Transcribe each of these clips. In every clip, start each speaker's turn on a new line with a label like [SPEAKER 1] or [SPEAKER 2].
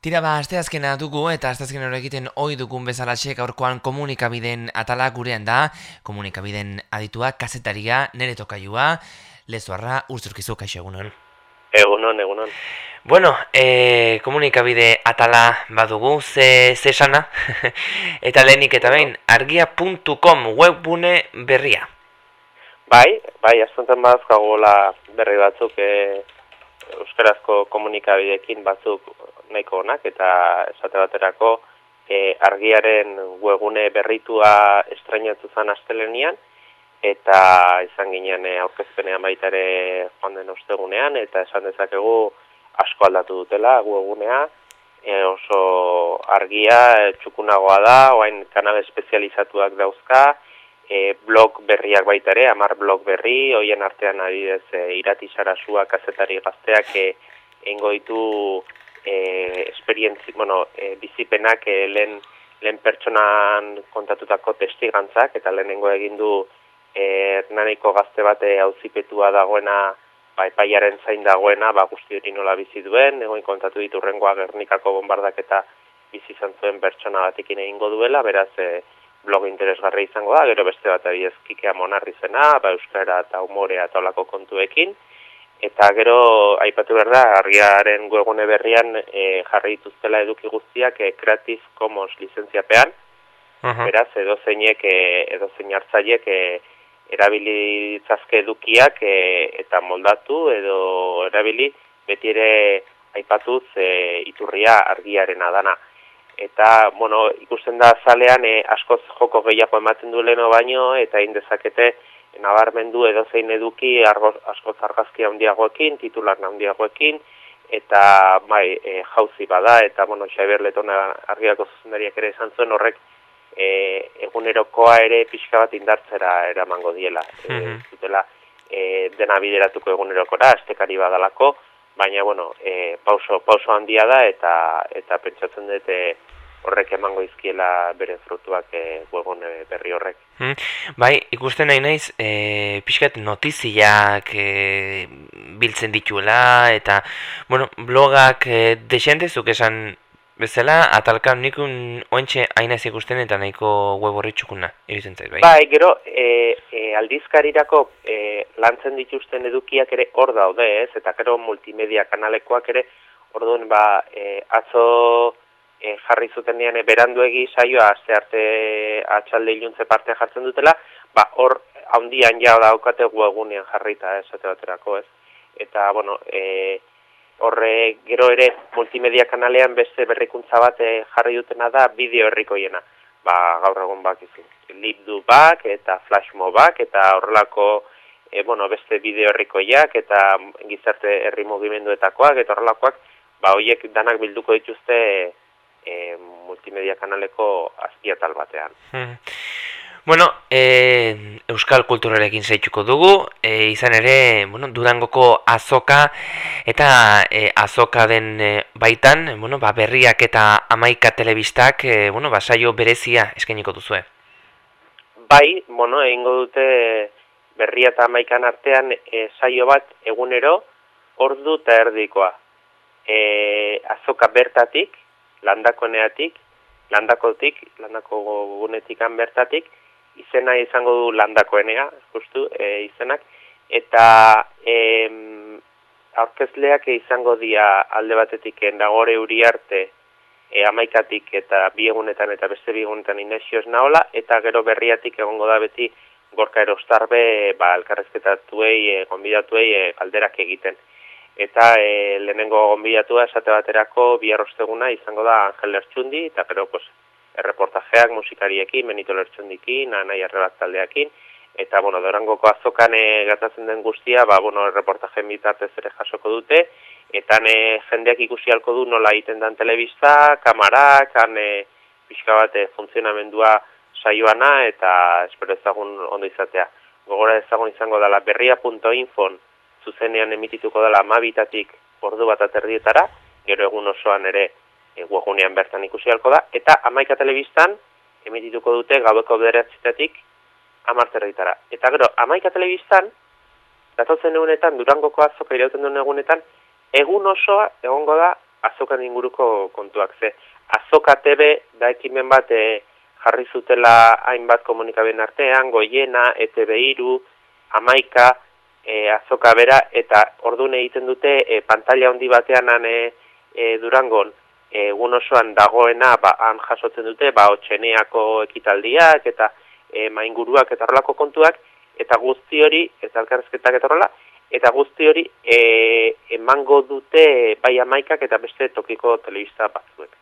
[SPEAKER 1] Tira ba, asteazkena dugu eta asteazken hori egiten ohi dugun bezalaxe gaurkoan komunikabiden atala gurean da, komunikabiden aditua, kasetaria, nere tokailua, lezuarra, urzurkizu, kaixo egunon.
[SPEAKER 2] Egunon, egunon.
[SPEAKER 1] Bueno, e, komunikabide atala badugu, ze, ze sana, eta lehenik eta behin, argia.com webbune berria.
[SPEAKER 2] Bai, bai, aztonten badazkagola berri batzuk e, euskarazko komunikabidekin batzuk nahiko onak eta esate baterako e, argiaren webune berritua estrainatu zen astelenian eta izan ginen e, aurkezpenean baita ere joan den ostegunean eta esan dezakegu asko aldatu dutela webunea e, oso argia e, txukunagoa da, oain kanal espezializatuak dauzka, e, blog berriak baita ere, amar blog berri, hoien artean adidez e, irati sarasua kazetari gazteak e, ditu e, esperientzi, bueno, e, bizipenak e, lehen, lehen pertsonan kontatutako testigantzak, eta lehenengo egin du e, naniko gazte bate auzipetua dagoena, ba, epaiaren zain dagoena, ba, guzti hori nola bizi duen, egoin kontatu ditu rengoa gernikako bombardak eta bizi zuen pertsona batekin egingo duela, beraz, e, blog interesgarri izango da, gero beste bat abiez kikea monarri zena, ba, euskara eta humorea eta olako kontuekin, Eta gero, aipatu behar da, argiaren webgune berrian e, jarri dituztela eduki guztiak e, Creative Commons lizentziapean. Uh Beraz, edo zeinek, edo zein hartzaiek e, erabili edukiak e, eta moldatu edo erabili beti ere aipatuz e, iturria argiaren adana. Eta, bueno, ikusten da zalean e, askoz joko gehiago ematen du leno baino eta indezakete nabarmendu edo zein eduki asko zargazki handiagoekin, titular handiagoekin, eta bai, e, jauzi bada, eta bueno, Xaber Letona argiako zuzendariak ere esan zuen horrek e, egunerokoa ere pixka bat indartzera eramango diela. Mm -hmm. e, zutela, e, dena bideratuko egunerokora, estekari badalako, baina, bueno, e, pauso, pauso handia da, eta eta pentsatzen dute horrek emango izkiela bere frutuak e, berri horrek.
[SPEAKER 1] Hmm. Bai, ikusten nahi naiz, e, pixkat notiziak e, biltzen dituela, eta, bueno, blogak e, desentezuk esan bezala, atalkan nik ointxe ainaz ikusten eta nahiko web horri txukuna, egiten zait, bai?
[SPEAKER 2] Bai, gero, e, e, aldizkarirako e, lantzen dituzten edukiak ere hor daude, ez? Eta gero multimedia kanalekoak ere, orduan, ba, e, atzo e, jarri zutenean e, beranduegi saioa aste arte atxalde iluntze parte jartzen dutela, ba hor handian ja daukate egunean jarrita esate baterako, ez. Eta bueno, e, horre gero ere multimedia kanalean beste berrikuntza bat e, jarri dutena da bideo herrikoiena. Ba, gaur egun bakizu. Libdu bak eta flashmobak eta horrelako e, bueno, beste bideo herrikoiak eta gizarte herri mugimenduetakoak eta horrelakoak, ba hoiek danak bilduko dituzte multimedia kanaleko azpiatal batean. Hmm.
[SPEAKER 1] Bueno, e, Euskal Kulturarekin zaituko dugu, e, izan ere, bueno, Durangoko azoka eta e, azoka den e, baitan, bueno, ba, berriak eta amaika telebistak, e, bueno, ba, saio berezia eskainiko duzue.
[SPEAKER 2] Bai, bueno, egingo dute berria eta amaikan artean e, saio bat egunero ordu eta erdikoa. E, azoka bertatik, landakoneatik, landakotik, landako gunetikan bertatik, izena izango du landakoenea, justu, e, izenak, eta e, aurkezleak izango dia alde batetik endagore uri arte e, amaikatik eta biegunetan eta beste biegunetan inesio naola, eta gero berriatik egongo da beti gorka erostarbe ba, elkarrezketatuei, e, gonbidatuei e, galderak egiten eta e, lehenengo gonbidatua esate baterako biarrosteguna izango da Angel Lertxundi, eta gero pues, erreportajeak musikariekin, Benito Lertxundikin, anai arrebat taldeakin, eta bueno, dorangoko azokan e, gatatzen den guztia, ba, bueno, erreportajen bitartez ere jasoko dute, eta ne, jendeak ikusi halko du nola egiten den telebista, kamarak, han e, pixka bat e, funtzionamendua saioana, eta espero ezagun ondo izatea. Gogora ezagun izango dela berria.infon zuzenean emitituko dela amabitatik ordu bat aterdietara, gero egun osoan ere e, bertan ikusi halko da, eta amaika telebistan emitituko dute gaueko bederatzitatik amarterritara. Eta gero, amaika telebistan, datotzen egunetan, durangoko azoka irauten duen egunetan, egun osoa egongo da azokan inguruko kontuak ze. Azoka TV da ekimen bat e, jarri zutela hainbat komunikaben artean, goiena, ETB iru, amaika, e, azoka bera, eta ordune egiten dute e, pantalla handi batean e, e, durangon, egun osoan dagoena ba, han jasotzen dute ba otxeneako ekitaldiak eta e, mainguruak eta horrelako kontuak eta guzti hori eta elkarrezketak eta horrela eta guzti hori e, emango dute bai amaikak eta beste tokiko telebista batzuek.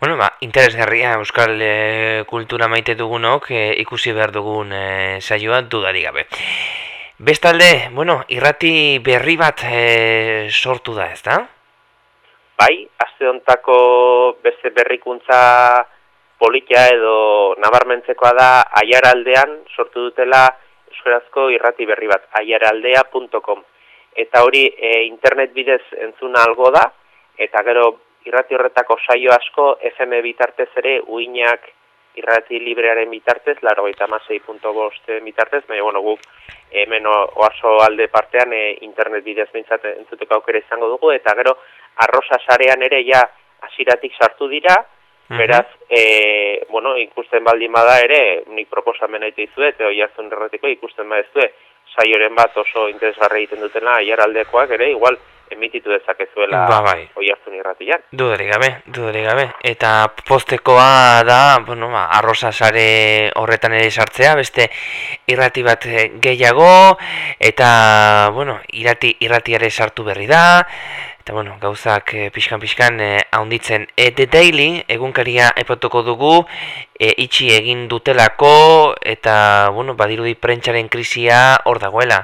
[SPEAKER 1] Bueno, ba, interesgarria euskal e, kultura maite dugunok e, ikusi behar dugun e, saioa dudari gabe. Bestalde, bueno, irrati berri bat e, sortu da, ez da?
[SPEAKER 2] bai, aste hontako beste berrikuntza politia edo nabarmentzekoa da aiaraldean sortu dutela euskarazko irrati berri bat, aiaraldea.com. Eta hori e, internet bidez entzuna algo da, eta gero irrati horretako saio asko FM bitartez ere uinak irrati librearen bitartez, laro eta bitartez, baina bueno, guk hemen oaso alde partean e, internet bidez bintzat entzuteko aukera izango dugu, eta gero arrosa sarean ere ja hasiratik sartu dira, beraz, e, bueno, ikusten baldin bada ere, nik proposamen aite izue, eta hoi hartzun erratiko ikusten badezue, saioren bat oso interesgarra egiten dutena, aiaraldekoak ere, igual, emititu dezakezuela
[SPEAKER 1] ba, bai.
[SPEAKER 2] oi hartzun irratian.
[SPEAKER 1] Dudari gabe, dudari gabe. Eta postekoa da, bueno, ba, arrosa sare horretan ere sartzea, beste irrati bat gehiago, eta, bueno, irrati, irratiare sartu berri da, Eta bueno, gauzak e, pixkan pixkan e, haunditzen e, The Daily, egunkaria epatuko dugu, e, itxi egin dutelako, eta, bueno, badirudi prentxaren krisia hor dagoela.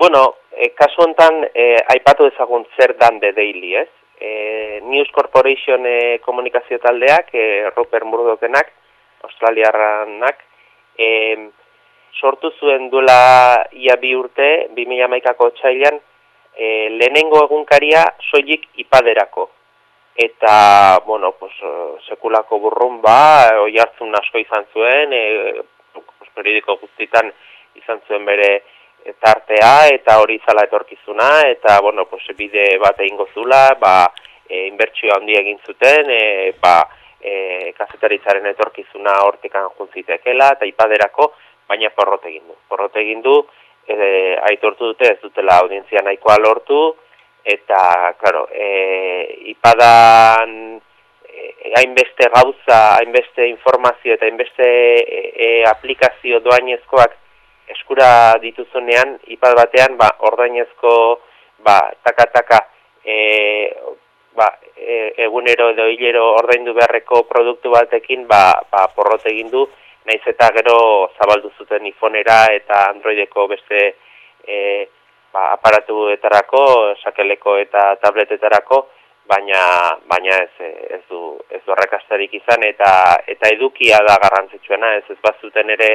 [SPEAKER 2] Bueno, e, kasu honetan, e, aipatu ezagun zer dan The Daily, ez? E, News Corporation e, komunikazio taldeak, e, Rupert Murdochenak, australiarranak, e, sortu zuen duela ia bi urte, 2000 maikako txailan, e, lehenengo egunkaria soilik ipaderako. Eta, bueno, pues, eh, sekulako burrun ba, oi hartzun asko izan zuen, e, pues, periodiko guztitan izan zuen bere tartea, eta hori izala etorkizuna, eta, bueno, pues, bide bat egin gozula, ba, e, inbertsio handi egin zuten, e, ba, e, kazetaritzaren etorkizuna hortikan juntzitekela, eta ipaderako, baina porrote egin du. Porrote egin du, e, aitortu dute ez dutela audientzia nahikoa lortu, eta, claro, e, ipadan e, hainbeste gauza, hainbeste informazio eta hainbeste e, e, aplikazio doainezkoak eskura dituzunean, ipad batean, ba, ordainezko, ba, taka-taka, e, ba, e, egunero edo hilero ordaindu beharreko produktu batekin, ba, ba porrot egin du, naiz eta gero zabaldu zuten iPhonera eta Androideko beste e, ba, aparatuetarako, sakeleko eta tabletetarako, baina baina ez ez du ez du arrakastarik izan eta eta edukia da garrantzitsuena, ez ez bazuten ere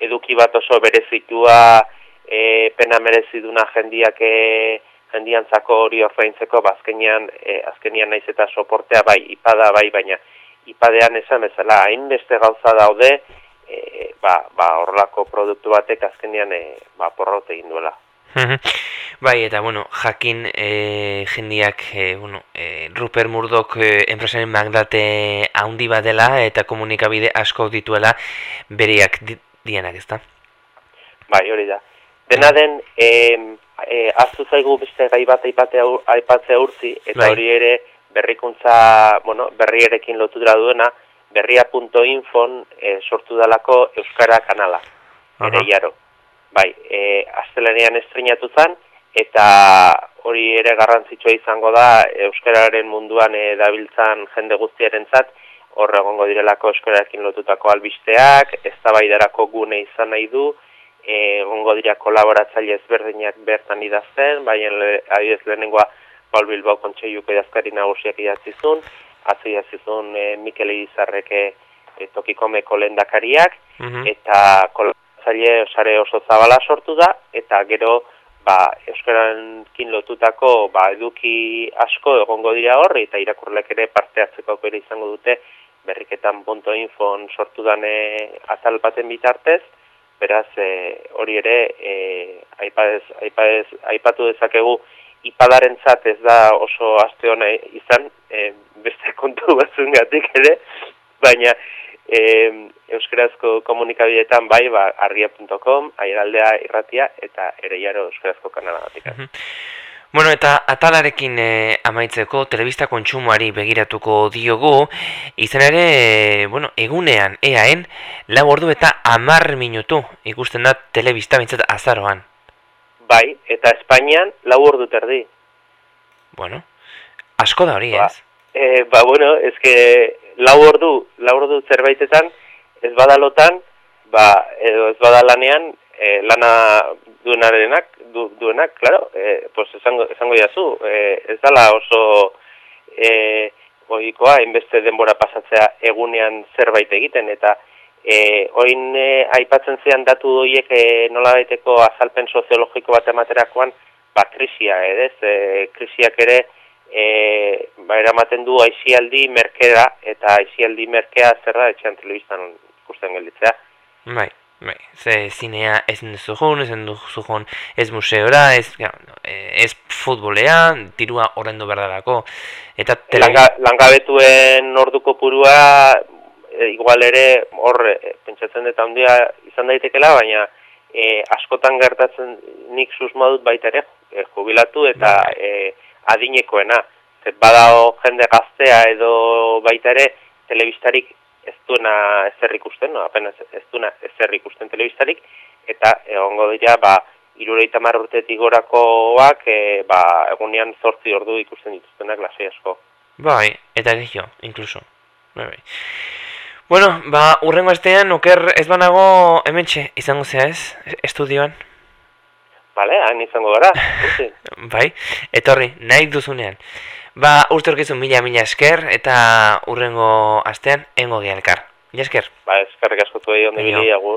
[SPEAKER 2] eduki bat oso berezitua e, pena merezi duna jendiak e, jendiantzako hori ordaintzeko bazkenean ba, e, azkenean naiz eta soportea bai ipada bai baina ipadean esan bezala, hainbeste gauza daude, e, ba, ba horrelako produktu batek azkenean e, ba, porrote egin duela.
[SPEAKER 1] bai, eta, bueno, jakin e, jendiak, e, bueno, e, Rupert Murdoch e, enpresaren magdate handi badela eta komunikabide asko dituela beriak dienak, ezta?
[SPEAKER 2] Bai, hori da. Dena den, e, e, aztu zaigu beste gai bat aipatzea urzi, eta bai. hori ere, berrikuntza, bueno, berrierekin lotu dira duena, berria.infon e, sortu dalako Euskara kanala, ere jaro. Bai, e, astelenean estrenatu zen, eta hori ere garrantzitsua izango da Euskararen munduan e, dabiltzan jende guztiaren zat, horre egongo direlako Euskararekin lotutako albisteak, ez gune izan nahi du, egongo dira kolaboratzaile ezberdinak bertan idazten, baina adibidez lehenengoa Paul Bilbao kontseiluko idazkari nagusiak idatzizun, atzo idatzizun e, Mikel Izarreke e, tokikomeko lendakariak, mhm. eta kolaboratzaile osare oso zabala sortu da, eta gero ba, Euskarankin lotutako ba, eduki asko egongo dira horri, eta irakurlek ere parte hartzeko ere izango dute, berriketan infon sortu dane atal baten bitartez, beraz e, hori ere e, aipatez, aipatez, aipatu dezakegu ipadarentzat ez da oso aste hona izan, e, beste kontu batzungatik ere, baina e, euskarazko komunikabideetan bai, ba, argia.com, aieraldea irratia eta ere jaro euskarazko kanala batik.
[SPEAKER 1] Bueno, eta atalarekin e, amaitzeko, telebista kontsumoari begiratuko diogu, izan ere, e, bueno, egunean, eaen, lau ordu eta amar minutu ikusten da telebista bintzat azaroan.
[SPEAKER 2] Bai, eta Espainian lau ordu terdi.
[SPEAKER 1] Bueno, asko da hori,
[SPEAKER 2] ba,
[SPEAKER 1] ez?
[SPEAKER 2] E, ba, bueno, ez que lau ordu, lau ordu zerbaitetan, ez badalotan, ba, edo ez badalanean, e, lana duenarenak, du, duenak, claro, eh, pues esango, esango jazu, eh, ez dala oso eh, goikoa, inbeste denbora pasatzea egunean zerbait egiten, eta eh, oin eh, aipatzen zean datu horiek eh, nola daiteko azalpen soziologiko bat ematerakoan, ba, krisia, edez, eh, krisiak ere, eh, ba, eramaten du aizialdi merkera, eta aizialdi merkea zer da, etxean telebiztan ikusten gelditzea.
[SPEAKER 1] Bai. Bai, ze zinea ez duzugun, ez duzugun ez museora, ez, ja, ez futbolea, tirua horrendu berdalako. Eta
[SPEAKER 2] tele... langabetuen orduko purua, e, igual ere, hor, e, pentsatzen dut handia izan daitekela, baina e, askotan gertatzen nik susmadut baita ere, e, jubilatu eta e, adinekoena. Badao jende gaztea edo baita ere, telebistarik ez duena ezer ikusten, no, apenas ez duena ezer ikusten telebistarik, eta egongo dira, ba, irureita urtetik gorakoak, e, ba, egunean zortzi ordu ikusten dituztenak lasai asko.
[SPEAKER 1] Bai, eta gehiago, inkluso. Bai, bai. Bueno, ba, urrengo estean, oker ez banago hementxe izango zea ez, estudioan?
[SPEAKER 2] Bale, hain izango gara.
[SPEAKER 1] bai, etorri, nahi duzunean. Ba, urte orkizun mila mila esker eta urrengo astean engo gehalkar. Mila esker.
[SPEAKER 2] Ba, eskerrik asko tuei ondi bili, agur.